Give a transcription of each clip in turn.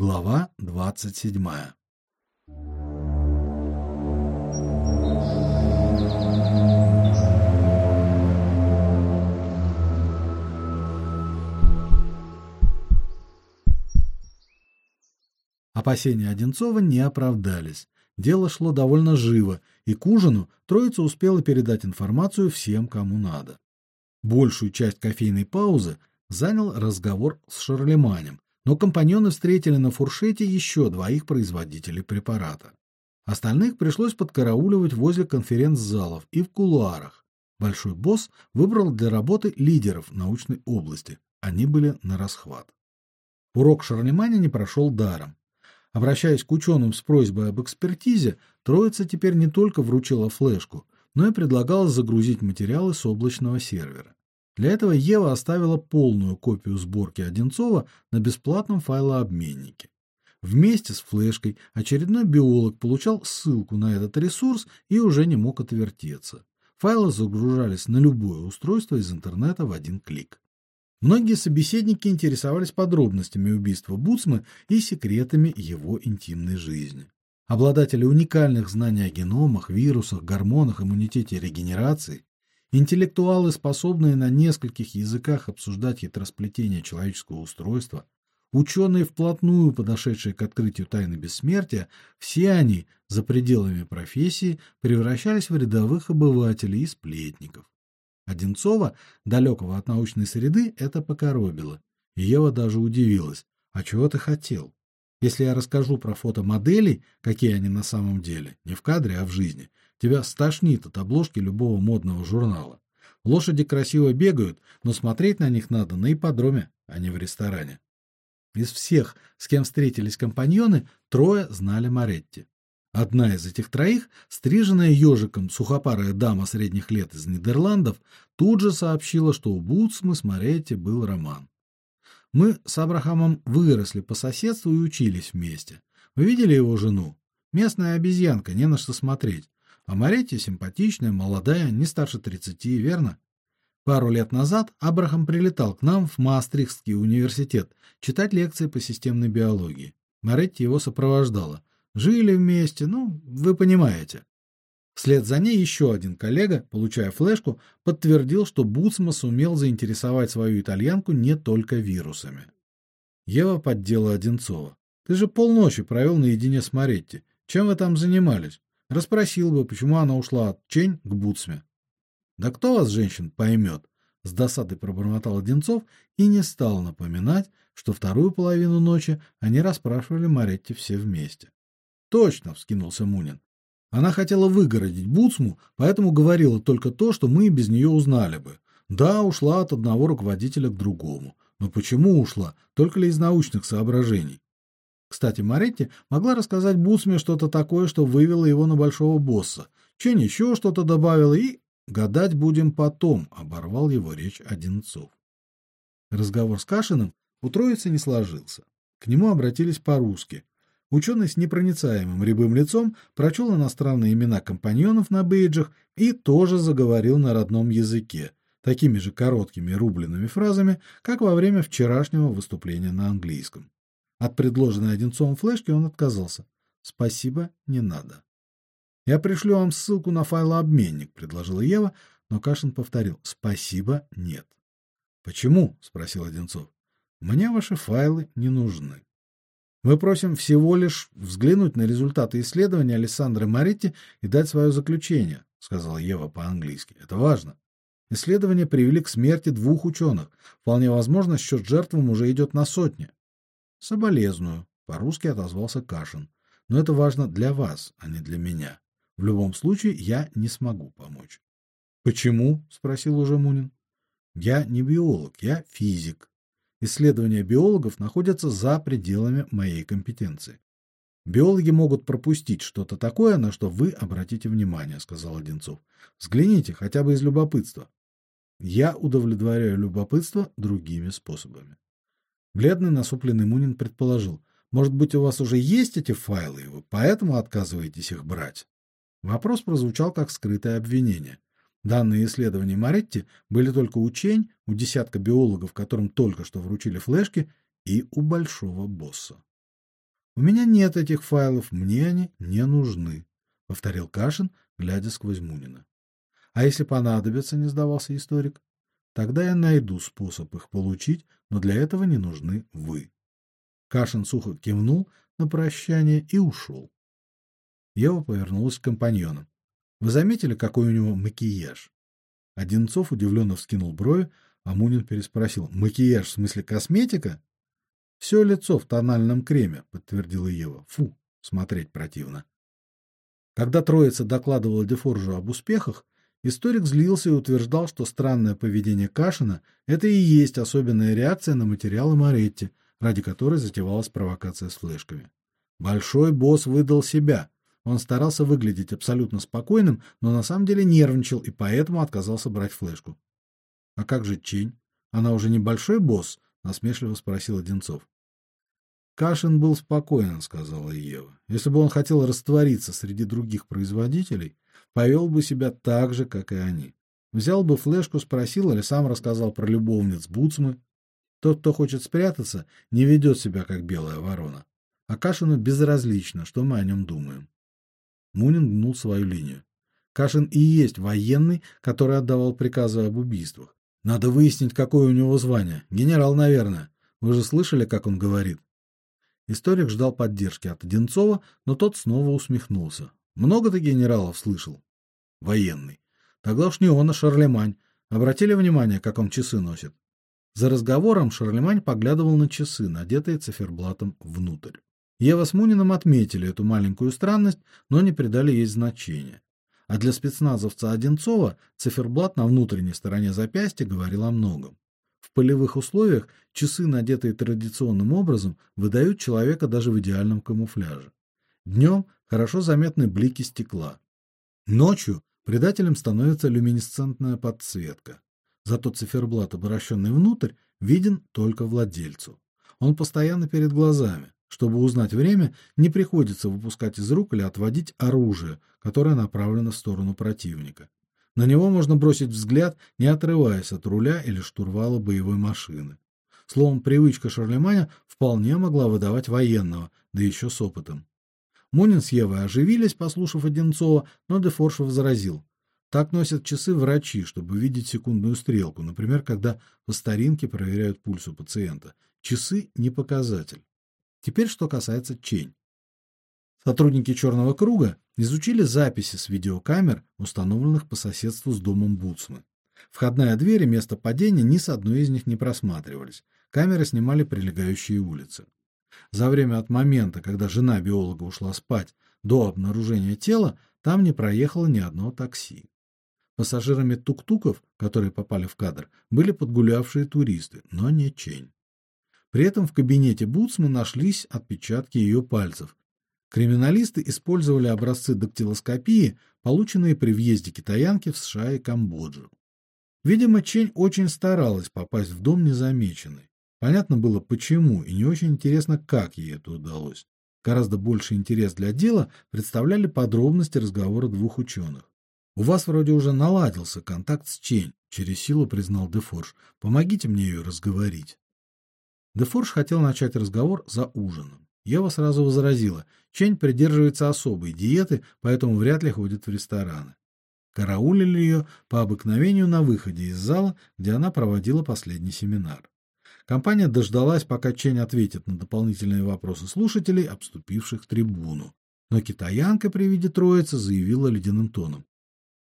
Глава 27. Опасения Одинцова не оправдались. Дело шло довольно живо, и к ужину троица успела передать информацию всем, кому надо. Большую часть кофейной паузы занял разговор с Шарлеманем, но компаньоны встретили на фуршете еще двоих производителей препарата. Остальных пришлось подкарауливать возле конференц-залов и в кулуарах. Большой босс выбрал для работы лидеров научной области. Они были на расхват. Урок Шарлеманя не прошел даром. Обращаясь к ученым с просьбой об экспертизе, троица теперь не только вручила флешку, но и предлагала загрузить материалы с облачного сервера. Для этого Ева оставила полную копию сборки Одинцова на бесплатном файлообменнике. Вместе с флешкой очередной биолог получал ссылку на этот ресурс и уже не мог отвертеться. Файлы загружались на любое устройство из интернета в один клик. Многие собеседники интересовались подробностями убийства Буцмы и секретами его интимной жизни. Обладатели уникальных знаний о геномах, вирусах, гормонах, иммунитете и регенерации Интеллектуалы, способные на нескольких языках обсуждать хитросплетение человеческого устройства, ученые, вплотную подошедшие к открытию тайны бессмертия, все они за пределами профессии превращались в рядовых обывателей и сплетников. Одинцова, далекого от научной среды, это покоробило. Ева даже удивилась: "А чего ты хотел? Если я расскажу про фото моделей, какие они на самом деле, не в кадре, а в жизни, Тебя стошнит от обложки любого модного журнала. Лошади красиво бегают, но смотреть на них надо на ипподроме, а не в ресторане. Из всех, с кем встретились компаньоны, трое знали Маретти. Одна из этих троих, стриженная ежиком сухопарая дама средних лет из Нидерландов, тут же сообщила, что у Буцмы с Маретти был роман. Мы с Абрахамом выросли по соседству и учились вместе. Вы видели его жену? Местная обезьянка, не на что смотреть. А Маретти симпатичная, молодая, не старше тридцати, верно? Пару лет назад Абрахам прилетал к нам в Маастрихтский университет читать лекции по системной биологии. Маретти его сопровождала. Жили вместе, ну, вы понимаете. Вслед за ней еще один коллега, получая флешку, подтвердил, что Буцма сумел заинтересовать свою итальянку не только вирусами. Ева поддела Одинцова. Ты же полночи провел наедине с Маретти. Чем вы там занимались? Расспросил бы, почему она ушла от Чень к Буцме. Да кто вас, женщин, поймет? С досадой пробормотал Одинцов и не стал напоминать, что вторую половину ночи они расспрашивали Маретти все вместе. Точно, вскинулся Мунин. Она хотела выгородить Буцму, поэтому говорила только то, что мы без нее узнали бы. Да, ушла от одного руководителя к другому. Но почему ушла? Только ли из научных соображений? Кстати, Маретти могла рассказать Буцме что-то такое, что вывело его на большого босса. Чень еще что-то добавила и гадать будем потом, оборвал его речь Одинцов. Разговор с Кашиным у троицы не сложился. К нему обратились по-русски. Ученый с непроницаемым рябым лицом прочел иностранные имена компаньонов на бейджах и тоже заговорил на родном языке, такими же короткими рубленными фразами, как во время вчерашнего выступления на английском. От предложенной Одинцовым флешки он отказался. Спасибо, не надо. Я пришлю вам ссылку на файлообменник, предложила Ева, но Кашин повторил: "Спасибо, нет". "Почему?" спросил Одинцов. "Мне ваши файлы не нужны. Мы просим всего лишь взглянуть на результаты исследования Александры Маритти и дать свое заключение", сказала Ева по-английски. "Это важно. Исследования привели к смерти двух ученых. Вполне возможно, счет жертвам уже идет на сотни. Соболезную, по-русски отозвался Кашин. Но это важно для вас, а не для меня. В любом случае я не смогу помочь. Почему? спросил уже Мунин. Я не биолог, я физик. Исследования биологов находятся за пределами моей компетенции. Биологи могут пропустить что-то такое, на что вы обратите внимание, сказал Одинцов. Взгляните хотя бы из любопытства. Я удовлетворяю любопытство другими способами. Бледный насупленный Мунин предположил: "Может быть, у вас уже есть эти файлы, и вы поэтому отказываетесь их брать?" Вопрос прозвучал как скрытое обвинение. Данные исследования Маретти были только у Чень, у десятка биологов, которым только что вручили флешки, и у большого босса. У меня нет этих файлов, мне они не нужны, повторил Кашин, глядя сквозь Мунина. А если понадобится, не сдавался историк, тогда я найду способ их получить, но для этого не нужны вы. Кашин сухо кивнул на прощание и ушел. Ева повернулась к компаньонам. Вы заметили, какой у него макияж? Одинцов удивленно вскинул брови, а Мунин переспросил: "Макияж в смысле косметика?" «Все лицо в тональном креме, подтвердила Ева. Фу, смотреть противно. Когда троица докладывала Дефоржу об успехах, историк злился и утверждал, что странное поведение Кашина это и есть особенная реакция на материалы Маретти, ради которой затевалась провокация с флешками. Большой босс выдал себя. Он старался выглядеть абсолютно спокойным, но на самом деле нервничал и поэтому отказался брать флешку. А как же Чень? Она уже не большой босс, насмешливо спросил Одинцов. Кашин был спокоен, сказала Ева. Если бы он хотел раствориться среди других производителей, повел бы себя так же, как и они. Взял бы флешку, спросил или сам рассказал про любовниц Буцмы. Тот, кто хочет спрятаться, не ведет себя как белая ворона. А Кашину безразлично, что мы о нем думаем. Мунин гнул свою линию. Кашин и есть военный, который отдавал приказы об убийствах. Надо выяснить, какое у него звание. Генерал, наверное. Вы же слышали, как он говорит? Историк ждал поддержки от Одинцова, но тот снова усмехнулся. Много ты генералов слышал? Военный. Тогда уж не он, а Шарлемань. Обратили внимание, как он часы носит? За разговором Шарлемань поглядывал на часы, надетые циферблатом внутрь. Ева с Муниным отметили эту маленькую странность, но не придали ей значения. А для спецназовца Одинцова циферблат на внутренней стороне запястья говорил о многом. В полевых условиях часы, надетые традиционным образом, выдают человека даже в идеальном камуфляже. Днем хорошо заметны блики стекла. Ночью предателем становится люминесцентная подсветка. Зато циферблат, обращенный внутрь, виден только владельцу. Он постоянно перед глазами. Чтобы узнать время, не приходится выпускать из рук или отводить оружие, которое направлено в сторону противника. На него можно бросить взгляд, не отрываясь от руля или штурвала боевой машины. Словом, привычка Шарлеманя вполне могла выдавать военного, да еще с опытом. Мунин с Евой оживились, послушав Одинцова, но Дефорш возразил: так носят часы врачи, чтобы видеть секундную стрелку, например, когда по старинке проверяют пульс у пациента. Часы не показатель. Теперь что касается Чень. Сотрудники Черного круга изучили записи с видеокамер, установленных по соседству с домом Буцмы. Входная дверь и место падения ни с одной из них не просматривались. Камеры снимали прилегающие улицы. За время от момента, когда жена биолога ушла спать, до обнаружения тела, там не проехало ни одно такси. Пассажирами тук-туков, которые попали в кадр, были подгулявшие туристы, но не Чень. При этом в кабинете Буцман нашлись отпечатки ее пальцев. Криминалисты использовали образцы дактилоскопии, полученные при въезде китаянки в США и Камбоджу. Видимо, Чень очень старалась попасть в дом незамеченной. Понятно было почему, и не очень интересно, как ей это удалось. Гораздо больше интерес для дела представляли подробности разговора двух ученых. У вас вроде уже наладился контакт с Чень, через силу признал Дефорж. Помогите мне ее разговорить. Дефорж хотел начать разговор за ужином. Ева сразу возразила: Чень придерживается особой диеты, поэтому вряд ли ходит в рестораны. Караулили ее по обыкновению на выходе из зала, где она проводила последний семинар. Компания дождалась, пока Чень ответит на дополнительные вопросы слушателей, обступивших трибуну. Но китаянка при виде троицы заявила ледяным тоном: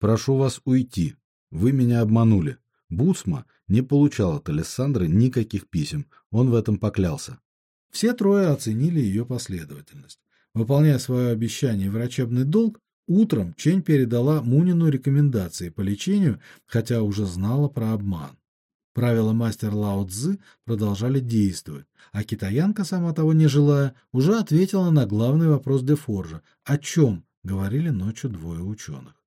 "Прошу вас уйти. Вы меня обманули. Буцма не получал от Александры никаких писем, он в этом поклялся. Все трое оценили ее последовательность. Выполняя свое обещание врачебный долг, утром Чень передала Мунину рекомендации по лечению, хотя уже знала про обман. Правила мастера Лао Цзы продолжали действовать, а китаянка, сама того не желая, уже ответила на главный вопрос Дефоржа: о чем говорили ночью двое ученых.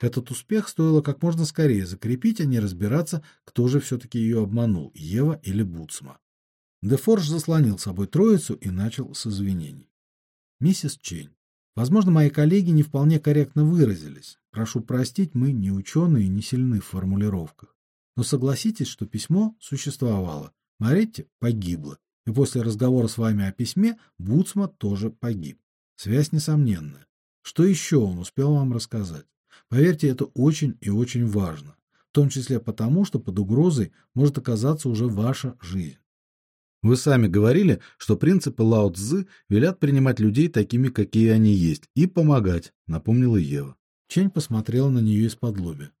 Этот успех стоило как можно скорее закрепить, а не разбираться, кто же все таки ее обманул, Ева или Буцма. Дефорж заслонил собой троицу и начал с извинений. Миссис Чейн, возможно, мои коллеги не вполне корректно выразились. Прошу простить, мы не ученые и не сильны в формулировках. Но согласитесь, что письмо существовало. Маретти погибла. И после разговора с вами о письме Буцма тоже погиб. Связь несомненная. Что еще он успел вам рассказать? Поверьте, это очень и очень важно, в том числе потому, что под угрозой может оказаться уже ваша жизнь. Вы сами говорили, что принципы Лао Цзы велят принимать людей такими, какие они есть, и помогать, напомнила Ева. Чень посмотрела на нее из-под лобя.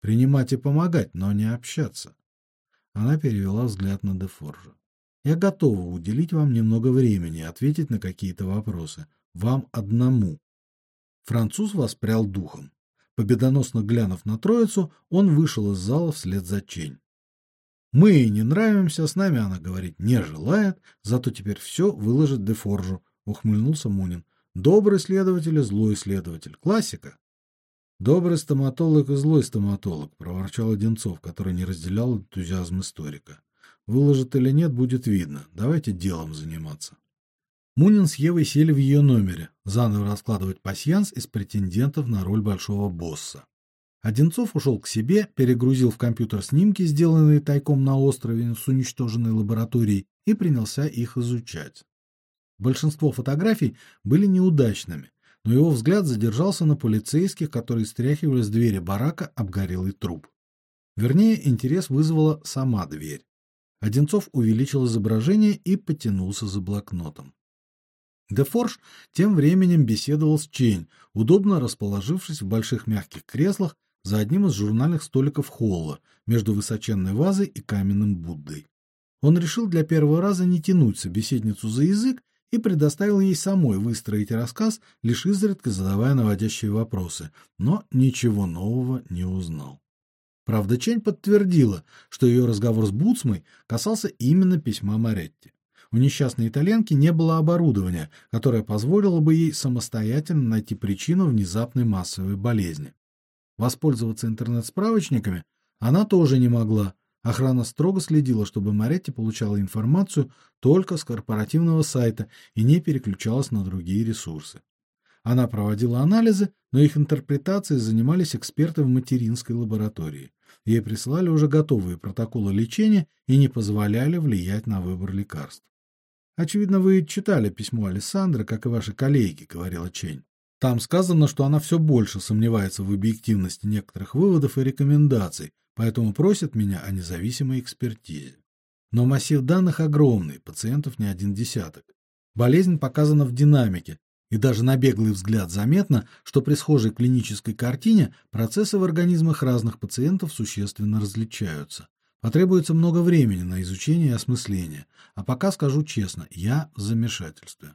Принимать и помогать, но не общаться. Она перевела взгляд на Дефоржа. Я готова уделить вам немного времени, ответить на какие-то вопросы. Вам одному. Француз воспрял духом. Победоносно глянув на троицу, он вышел из зала вслед за Чень. Мы ей не нравимся, с нами она говорить не желает, зато теперь все выложит Дефоржу, ухмыльнулся Мунин. Добрый следователь злой следователь. Классика. Добрый стоматолог и злой стоматолог, проворчал Одинцов, который не разделял энтузиазм историка. Выложит или нет, будет видно. Давайте делом заниматься. Мунин с Евой сели в ее номере, заново раскладывать пасьянс из претендентов на роль большого босса. Одинцов ушел к себе, перегрузил в компьютер снимки, сделанные тайком на острове с уничтоженной лабораторией, и принялся их изучать. Большинство фотографий были неудачными, но его взгляд задержался на полицейских, которые стряхивали с двери барака обгорелый труп. Вернее, интерес вызвала сама дверь. Одинцов увеличил изображение и потянулся за блокнотом. Дефорж тем временем беседовал с Чень, удобно расположившись в больших мягких креслах за одним из журнальных столиков холла между высоченной вазой и каменным Буддой. Он решил для первого раза не тянуть собеседницу за язык и предоставил ей самой выстроить рассказ, лишь изредка задавая наводящие вопросы, но ничего нового не узнал. Правда, Чень подтвердила, что ее разговор с Буцмой касался именно письма Маретти. У несчастной итальянки не было оборудования, которое позволило бы ей самостоятельно найти причину внезапной массовой болезни. Воспользоваться интернет-справочниками она тоже не могла. Охрана строго следила, чтобы Маретти получала информацию только с корпоративного сайта и не переключалась на другие ресурсы. Она проводила анализы, но их интерпретацией занимались эксперты в материнской лаборатории. Ей прислали уже готовые протоколы лечения и не позволяли влиять на выбор лекарств. Очевидно, вы читали письмо Александра, как и ваши коллеги, говорила Чень. Там сказано, что она все больше сомневается в объективности некоторых выводов и рекомендаций, поэтому просит меня о независимой экспертизе. Но массив данных огромный, пациентов не один десяток. Болезнь показана в динамике, и даже на беглый взгляд заметно, что при схожей клинической картине процессы в организмах разных пациентов существенно различаются. Потребуется много времени на изучение и осмысление, а пока скажу честно, я в замешательстве.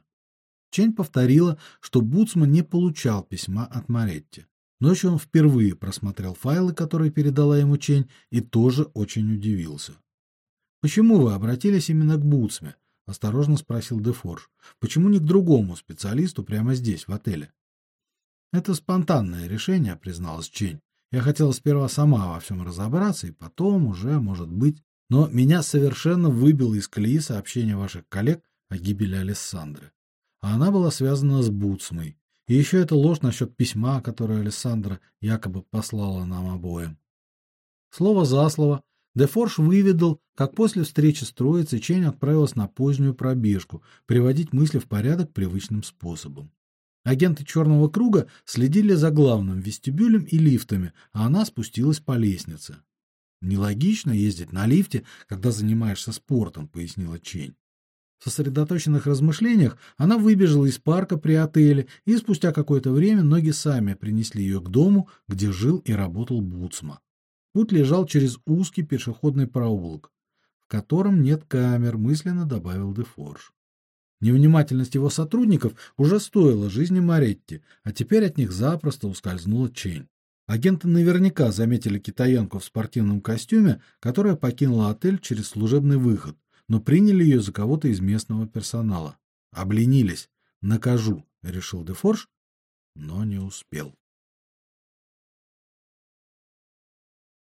Чень повторила, что Буцман не получал письма от Маретти. Ночью он впервые просмотрел файлы, которые передала ему Чень, и тоже очень удивился. Почему вы обратились именно к Буцме? осторожно спросил Дефорж. Почему не к другому специалисту прямо здесь, в отеле? Это спонтанное решение, призналась Чень. Я хотела сперва сама во всем разобраться и потом уже, может быть, но меня совершенно выбило из колеи сообщение ваших коллег о гибели Алессандры. А она была связана с Буцмой. И еще эта ложь насчет письма, которое Алессандра якобы послала нам обоим. Слово за слово Дефорж выведал, как после встречи с троицей Чень отправилась на позднюю пробежку, приводить мысли в порядок привычным способом. Агенты Черного круга следили за главным вестибюлем и лифтами, а она спустилась по лестнице. Нелогично ездить на лифте, когда занимаешься спортом, пояснила Чень. В сосредоточенных размышлениях она выбежала из парка при отеле, и спустя какое-то время ноги сами принесли ее к дому, где жил и работал Буцма. Путь лежал через узкий пешеходный проулок, в котором нет камер, мысленно добавил Дефорж. Невнимательность его сотрудников уже стоила жизни Маретти, а теперь от них запросто ускользнула Чейн. Агенты наверняка заметили китаянку в спортивном костюме, которая покинула отель через служебный выход, но приняли ее за кого-то из местного персонала. Обленились. Накажу, решил Дефорж, но не успел.